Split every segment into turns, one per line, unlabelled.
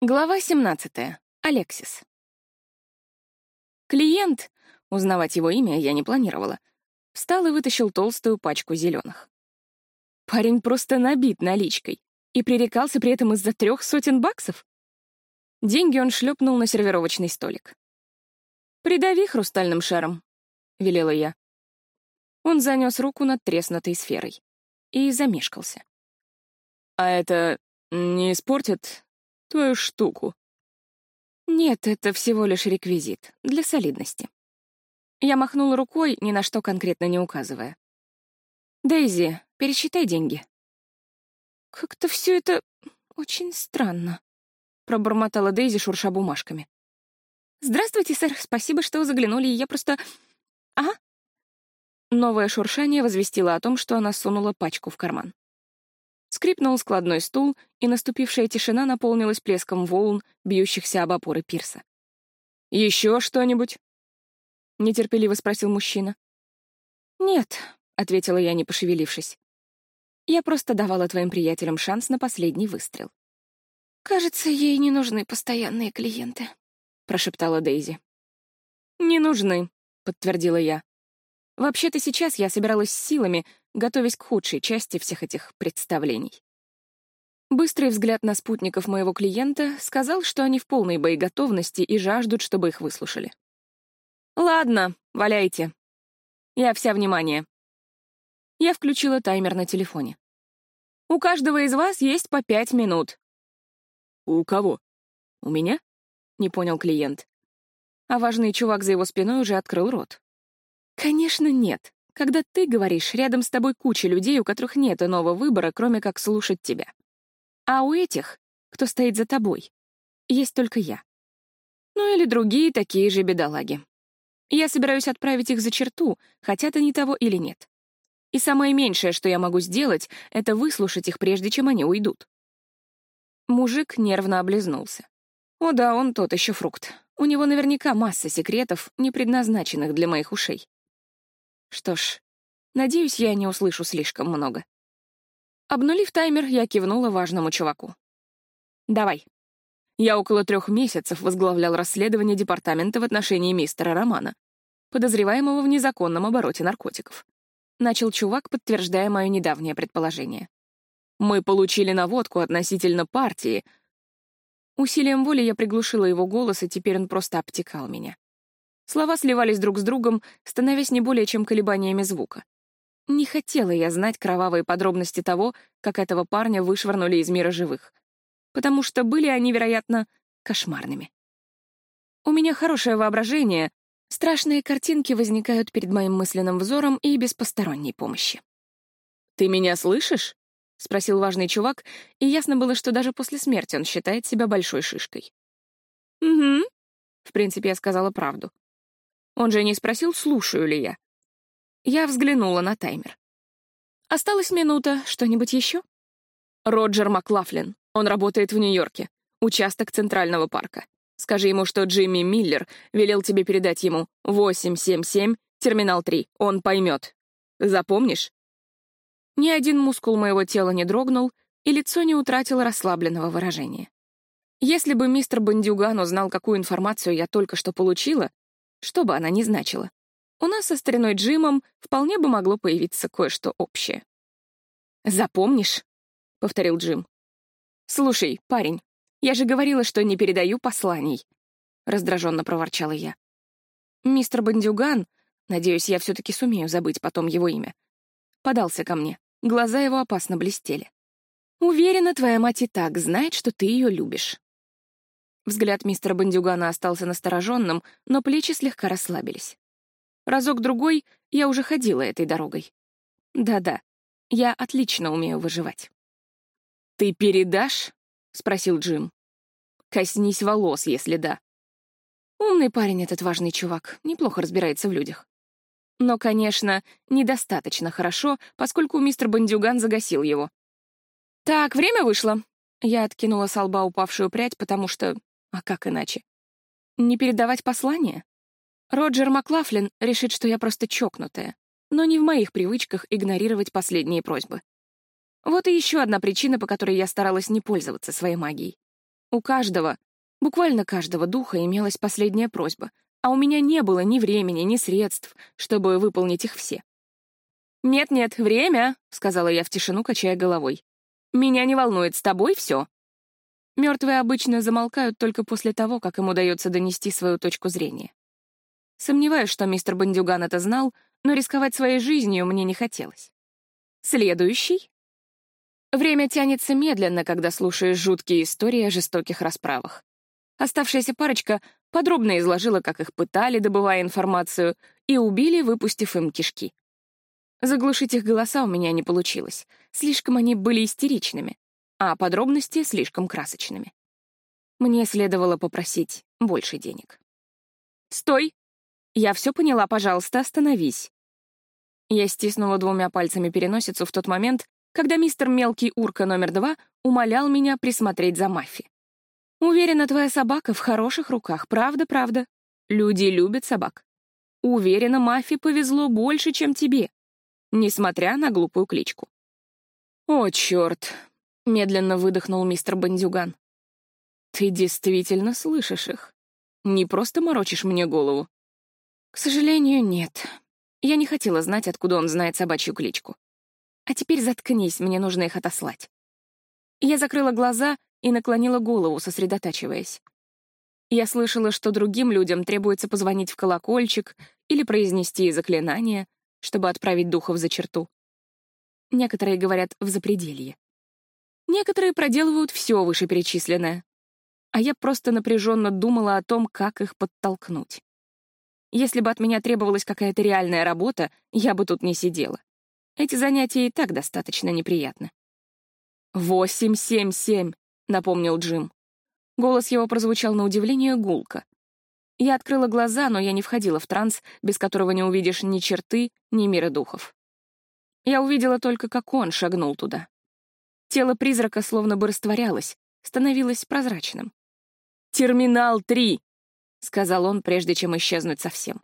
Глава 17. Алексис. Клиент, узнавать его имя я не планировала, встал и вытащил толстую пачку зеленых. Парень просто набит наличкой и пререкался при этом из-за трех сотен баксов. Деньги он шлепнул на сервировочный столик. «Придави хрустальным шаром», — велела я. Он занес руку над треснутой сферой и замешкался. «А это не испортит твою штуку. Нет, это всего лишь реквизит, для солидности. Я махнула рукой, ни на что конкретно не указывая. «Дейзи, пересчитай деньги». «Как-то все это очень странно», — пробормотала Дейзи, шурша бумажками. «Здравствуйте, сэр, спасибо, что заглянули, я просто... Ага». Новое шуршание возвестило о том, что она сунула пачку в карман. Скрипнул складной стул, и наступившая тишина наполнилась плеском волн, бьющихся об опоры пирса. «Еще что-нибудь?» — нетерпеливо спросил мужчина. «Нет», — ответила я, не пошевелившись. «Я просто давала твоим приятелям шанс на последний выстрел». «Кажется, ей не нужны постоянные клиенты», — прошептала Дейзи. «Не нужны», — подтвердила я. «Вообще-то сейчас я собиралась силами, готовясь к худшей части всех этих представлений. Быстрый взгляд на спутников моего клиента сказал, что они в полной боеготовности и жаждут, чтобы их выслушали. «Ладно, валяйте. Я вся внимание». Я включила таймер на телефоне. «У каждого из вас есть по пять минут». «У кого? У меня?» — не понял клиент. А важный чувак за его спиной уже открыл рот. «Конечно, нет когда ты говоришь, рядом с тобой куча людей, у которых нет иного выбора, кроме как слушать тебя. А у этих, кто стоит за тобой, есть только я. Ну или другие такие же бедолаги. Я собираюсь отправить их за черту, хотят они того или нет. И самое меньшее, что я могу сделать, это выслушать их, прежде чем они уйдут. Мужик нервно облизнулся. О да, он тот еще фрукт. У него наверняка масса секретов, не предназначенных для моих ушей. Что ж, надеюсь, я не услышу слишком много. Обнулив таймер, я кивнула важному чуваку. «Давай». Я около трех месяцев возглавлял расследование департамента в отношении мистера Романа, подозреваемого в незаконном обороте наркотиков. Начал чувак, подтверждая мое недавнее предположение. Мы получили наводку относительно партии. Усилием воли я приглушила его голос, и теперь он просто обтекал меня. Слова сливались друг с другом, становясь не более чем колебаниями звука. Не хотела я знать кровавые подробности того, как этого парня вышвырнули из мира живых, потому что были они, вероятно, кошмарными. У меня хорошее воображение, страшные картинки возникают перед моим мысленным взором и без посторонней помощи. «Ты меня слышишь?» — спросил важный чувак, и ясно было, что даже после смерти он считает себя большой шишкой. «Угу», — в принципе, я сказала правду. Он же не спросил, слушаю ли я. Я взглянула на таймер. Осталась минута. Что-нибудь еще? Роджер Маклафлин. Он работает в Нью-Йорке. Участок Центрального парка. Скажи ему, что Джимми Миллер велел тебе передать ему 877, терминал 3. Он поймет. Запомнишь? Ни один мускул моего тела не дрогнул, и лицо не утратило расслабленного выражения. Если бы мистер Бандюган узнал, какую информацию я только что получила, что бы она ни значила. У нас со стариной Джимом вполне бы могло появиться кое-что общее. «Запомнишь?» — повторил Джим. «Слушай, парень, я же говорила, что не передаю посланий», — раздраженно проворчала я. Мистер Бандюган, надеюсь, я все-таки сумею забыть потом его имя, подался ко мне. Глаза его опасно блестели. «Уверена, твоя мать и так знает, что ты ее любишь. Взгляд мистера Бандюгана остался настороженным, но плечи слегка расслабились. Разок-другой я уже ходила этой дорогой. Да-да, я отлично умею выживать. «Ты передашь?» — спросил Джим. «Коснись волос, если да». Умный парень этот важный чувак, неплохо разбирается в людях. Но, конечно, недостаточно хорошо, поскольку мистер Бандюган загасил его. «Так, время вышло». Я откинула с лба упавшую прядь, потому что а как иначе? Не передавать послание? Роджер Маклафлин решит, что я просто чокнутая, но не в моих привычках игнорировать последние просьбы. Вот и еще одна причина, по которой я старалась не пользоваться своей магией. У каждого, буквально каждого духа имелась последняя просьба, а у меня не было ни времени, ни средств, чтобы выполнить их все. «Нет-нет, время», — сказала я в тишину, качая головой. «Меня не волнует, с тобой все». Мертвые обычно замолкают только после того, как им удается донести свою точку зрения. Сомневаюсь, что мистер Бандюган это знал, но рисковать своей жизнью мне не хотелось. Следующий. Время тянется медленно, когда слушаешь жуткие истории о жестоких расправах. Оставшаяся парочка подробно изложила, как их пытали, добывая информацию, и убили, выпустив им кишки. Заглушить их голоса у меня не получилось. Слишком они были истеричными, а подробности слишком красочными. Мне следовало попросить больше денег. «Стой!» «Я все поняла, пожалуйста, остановись». Я стиснула двумя пальцами переносицу в тот момент, когда мистер Мелкий Урка номер два умолял меня присмотреть за Мафи. «Уверена, твоя собака в хороших руках, правда-правда. Люди любят собак. Уверена, Мафи повезло больше, чем тебе, несмотря на глупую кличку». «О, черт!» — медленно выдохнул мистер Бандюган. «Ты действительно слышишь их. Не просто морочишь мне голову. К сожалению, нет. Я не хотела знать, откуда он знает собачью кличку. А теперь заткнись, мне нужно их отослать. Я закрыла глаза и наклонила голову, сосредотачиваясь. Я слышала, что другим людям требуется позвонить в колокольчик или произнести заклинание, чтобы отправить духов за черту. Некоторые говорят в запределье. Некоторые проделывают все вышеперечисленное. А я просто напряженно думала о том, как их подтолкнуть. Если бы от меня требовалась какая-то реальная работа, я бы тут не сидела. Эти занятия и так достаточно неприятны. «Восемь, семь, семь», — напомнил Джим. Голос его прозвучал на удивление гулко. Я открыла глаза, но я не входила в транс, без которого не увидишь ни черты, ни мира духов. Я увидела только, как он шагнул туда. Тело призрака словно бы растворялось, становилось прозрачным. «Терминал 3!» — сказал он, прежде чем исчезнуть совсем.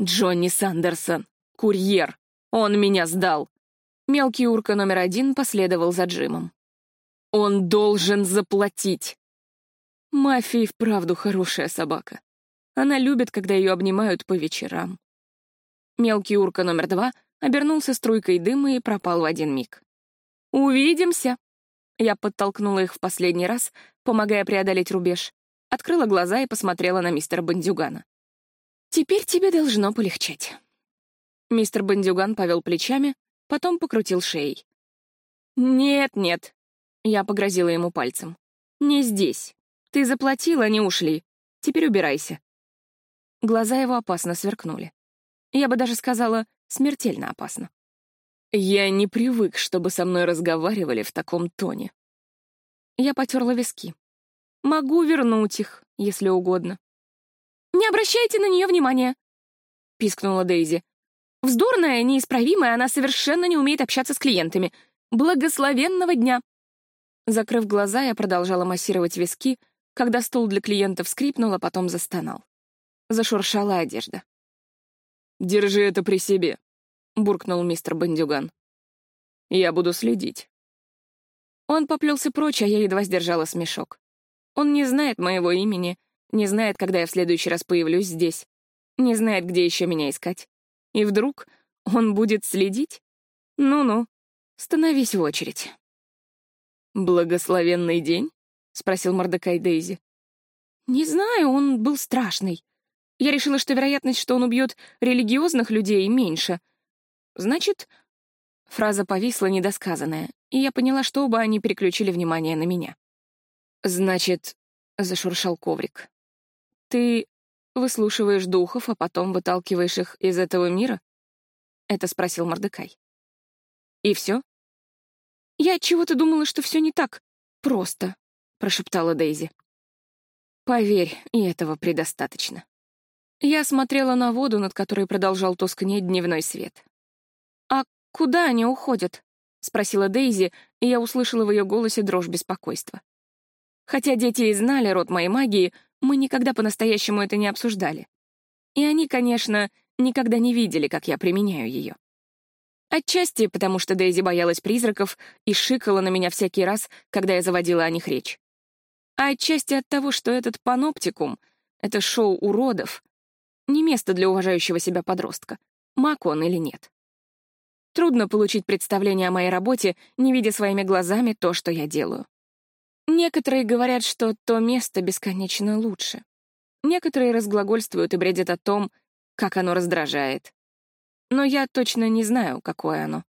«Джонни Сандерсон, курьер, он меня сдал!» Мелкий урка номер один последовал за Джимом. «Он должен заплатить!» Мафия вправду хорошая собака. Она любит, когда ее обнимают по вечерам. Мелкий урка номер два обернулся струйкой дыма и пропал в один миг. «Увидимся!» Я подтолкнула их в последний раз, помогая преодолеть рубеж, открыла глаза и посмотрела на мистера Бандюгана. «Теперь тебе должно полегчать». Мистер Бандюган повел плечами, потом покрутил шеей. «Нет, нет», — я погрозила ему пальцем. «Не здесь. Ты заплатил, они ушли. Теперь убирайся». Глаза его опасно сверкнули. Я бы даже сказала, смертельно опасно. Я не привык, чтобы со мной разговаривали в таком тоне. Я потерла виски. Могу вернуть их, если угодно. «Не обращайте на нее внимания!» — пискнула Дейзи. «Вздорная, неисправимая, она совершенно не умеет общаться с клиентами. Благословенного дня!» Закрыв глаза, я продолжала массировать виски, когда стул для клиентов скрипнул, а потом застонал. Зашуршала одежда. «Держи это при себе», — буркнул мистер Бандюган. «Я буду следить». Он поплелся прочь, а я едва сдержала смешок. Он не знает моего имени, не знает, когда я в следующий раз появлюсь здесь, не знает, где еще меня искать. И вдруг он будет следить? Ну-ну, становись в очередь. «Благословенный день?» — спросил Мордекай Дейзи. «Не знаю, он был страшный. Я решила, что вероятность, что он убьет религиозных людей, меньше. Значит...» Фраза повисла недосказанная, и я поняла, что оба они переключили внимание на меня. «Значит...» — зашуршал коврик. «Ты выслушиваешь духов, а потом выталкиваешь их из этого мира?» — это спросил Мордекай. «И все?» «Я чего-то думала, что все не так просто», — прошептала Дейзи. «Поверь, и этого предостаточно». Я смотрела на воду, над которой продолжал тускнеть дневной свет. «А куда они уходят?» — спросила Дейзи, и я услышала в ее голосе дрожь беспокойства. Хотя дети и знали род моей магии, мы никогда по-настоящему это не обсуждали. И они, конечно, никогда не видели, как я применяю ее. Отчасти потому, что Дейзи боялась призраков и шикала на меня всякий раз, когда я заводила о них речь. а отчасти от того, что этот паноптикум, это шоу уродов, не место для уважающего себя подростка, маг он или нет. Трудно получить представление о моей работе, не видя своими глазами то, что я делаю. Некоторые говорят, что то место бесконечно лучше. Некоторые разглагольствуют и бредят о том, как оно раздражает. Но я точно не знаю, какое оно.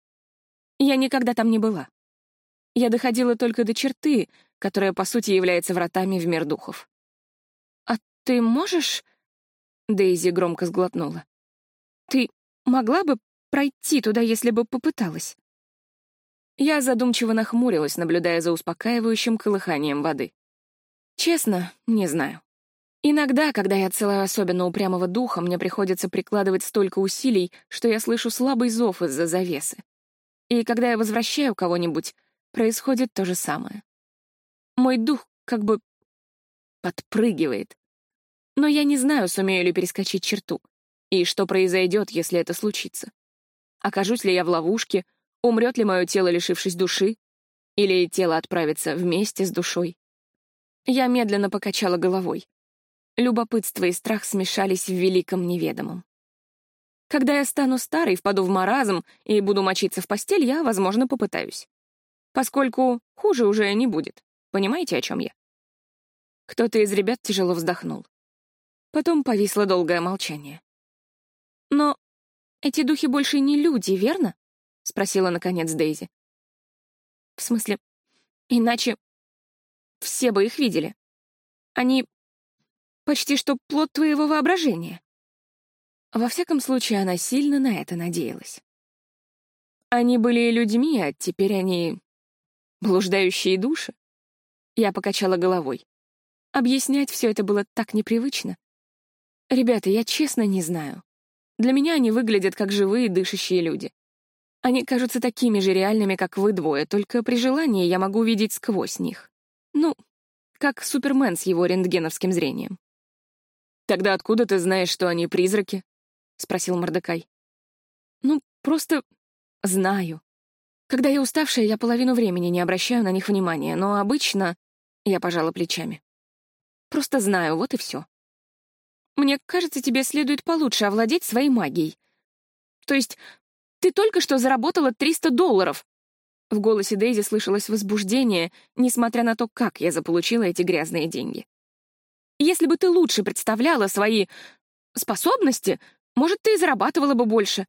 Я никогда там не была. Я доходила только до черты, которая, по сути, является вратами в мир духов. «А ты можешь...» Дейзи громко сглотнула. «Ты могла бы пройти туда, если бы попыталась?» Я задумчиво нахмурилась, наблюдая за успокаивающим колыханием воды. Честно, не знаю. Иногда, когда я целая особенно упрямого духа, мне приходится прикладывать столько усилий, что я слышу слабый зов из-за завесы. И когда я возвращаю кого-нибудь, происходит то же самое. Мой дух как бы подпрыгивает. Но я не знаю, сумею ли перескочить черту, и что произойдет, если это случится. Окажусь ли я в ловушке, умрет ли мое тело, лишившись души, или тело отправится вместе с душой. Я медленно покачала головой. Любопытство и страх смешались в великом неведомом. Когда я стану старой, впаду в маразм и буду мочиться в постель, я, возможно, попытаюсь. Поскольку хуже уже не будет. Понимаете, о чем я? Кто-то из ребят тяжело вздохнул. Потом повисло долгое молчание. «Но эти духи больше не люди, верно?» — спросила, наконец, Дейзи. «В смысле, иначе все бы их видели. Они почти что плод твоего воображения». Во всяком случае, она сильно на это надеялась. Они были людьми, а теперь они блуждающие души. Я покачала головой. Объяснять все это было так непривычно. Ребята, я честно не знаю. Для меня они выглядят как живые дышащие люди. Они кажутся такими же реальными, как вы двое, только при желании я могу видеть сквозь них. Ну, как Супермен с его рентгеновским зрением. «Тогда откуда ты знаешь, что они призраки?» — спросил Мордекай. «Ну, просто знаю. Когда я уставшая, я половину времени не обращаю на них внимания, но обычно я пожала плечами. Просто знаю, вот и все. Мне кажется, тебе следует получше овладеть своей магией. То есть ты только что заработала 300 долларов. В голосе Дейзи слышалось возбуждение, несмотря на то, как я заполучила эти грязные деньги. Если бы ты лучше представляла свои способности, может, ты и зарабатывала бы больше.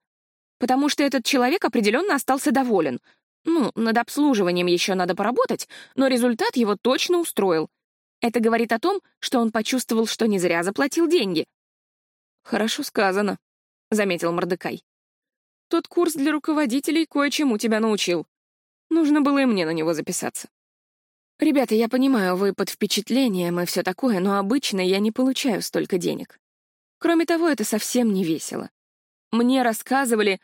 Потому что этот человек определенно остался доволен. Ну, над обслуживанием еще надо поработать, но результат его точно устроил. Это говорит о том, что он почувствовал, что не зря заплатил деньги. «Хорошо сказано», — заметил Мордекай. «Тот курс для руководителей кое-чему тебя научил. Нужно было и мне на него записаться». «Ребята, я понимаю, вы под впечатлением и все такое, но обычно я не получаю столько денег. Кроме того, это совсем не весело. Мне рассказывали...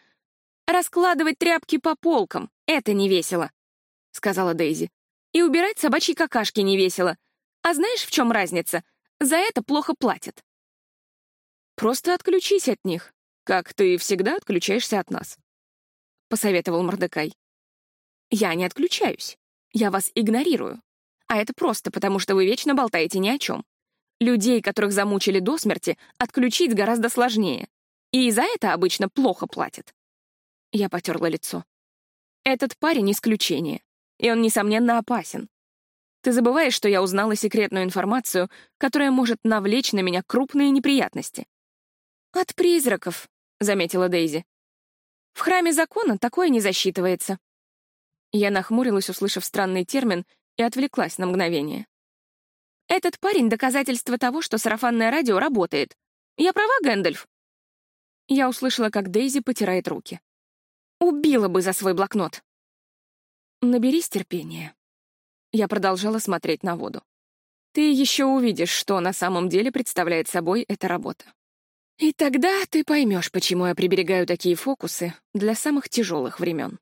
Раскладывать тряпки по полкам — это не весело», — сказала Дейзи. «И убирать собачьи какашки не весело. А знаешь, в чем разница? За это плохо платят. Просто отключись от них, как ты всегда отключаешься от нас, — посоветовал Мордекай. Я не отключаюсь. Я вас игнорирую. А это просто потому, что вы вечно болтаете ни о чем. Людей, которых замучили до смерти, отключить гораздо сложнее. И за это обычно плохо платят. Я потерла лицо. Этот парень — исключение, и он, несомненно, опасен. Ты забываешь, что я узнала секретную информацию, которая может навлечь на меня крупные неприятности. «От призраков», — заметила Дейзи. «В храме закона такое не засчитывается». Я нахмурилась, услышав странный термин, и отвлеклась на мгновение. «Этот парень — доказательство того, что сарафанное радио работает. Я права, Гэндальф?» Я услышала, как Дейзи потирает руки. «Убила бы за свой блокнот». «Наберись терпения», я продолжала смотреть на воду. Ты еще увидишь, что на самом деле представляет собой эта работа. И тогда ты поймешь, почему я приберегаю такие фокусы для самых тяжелых времен.